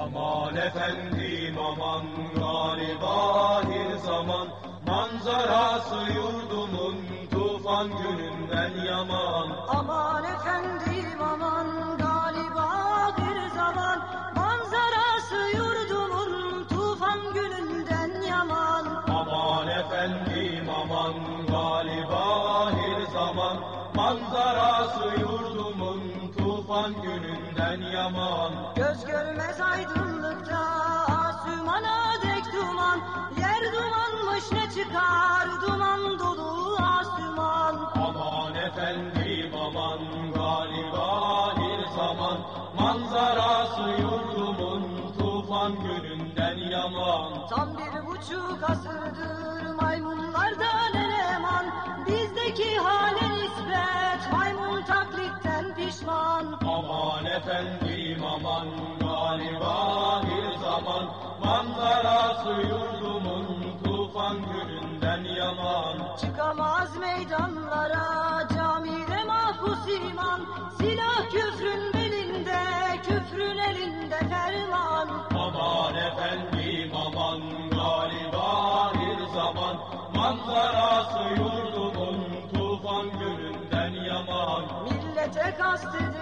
Aman efendim aman galiba bir zaman. Manzarası yurdumun tufan gününden yaman. Aman efendim aman galiba bir zaman. Manzarası yurdumun tufan gününden yaman. Aman efendim aman galiba bir zaman. Manzarası yurdumun tufan gününden yaman. Göz görmez aydınlıkta asümana dek duman. Yer dumanmış ne çıkar duman dolu asüman Aman efendim aman galiba bir zaman. Manzarası yurdumun tufan gününden yaman. Tam bir buçuk asırdır maymunlardan eleman Bizdeki hale nispet maymun taklitten pişman Aman efendim aman galiba bir zaman. Manzarası yurdumun tufan gününden yaman. Çıkamaz meydanlara camide mahpus iman. Silah küfrün belinde küfrün elinde ferman. Aman efendim aman galiba bir zaman. Manzarası yurdumun tufan gününden yaman. Millete kastedenin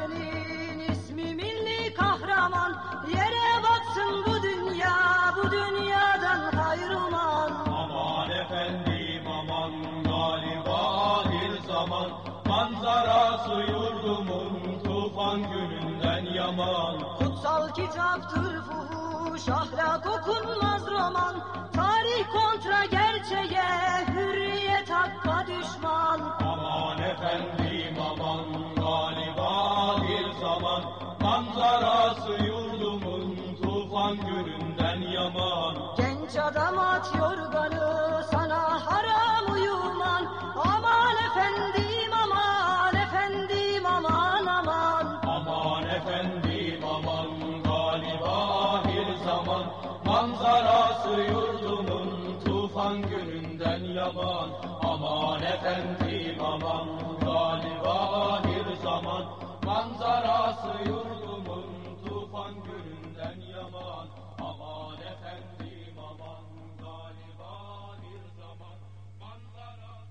bir zaman Manzarası yurdumun tufan gününden yaman. Kutsal kitaptır fuhuş ahlak okunmaz roman. Tarih kontra gerçeğe hürriyet hakka düşman. Aman efendim aman galiba bir zaman. Manzarası yurdumun tufan gününden yaman. Genç adam at yorganı sana haram uyuman Manzarası yurdumun tufan gününden yaban. Aman efendim aman galiba bir zaman. Manzarası yurdumun tufan gününden yaman Aman efendim aman galiba bir zaman. Manzarası...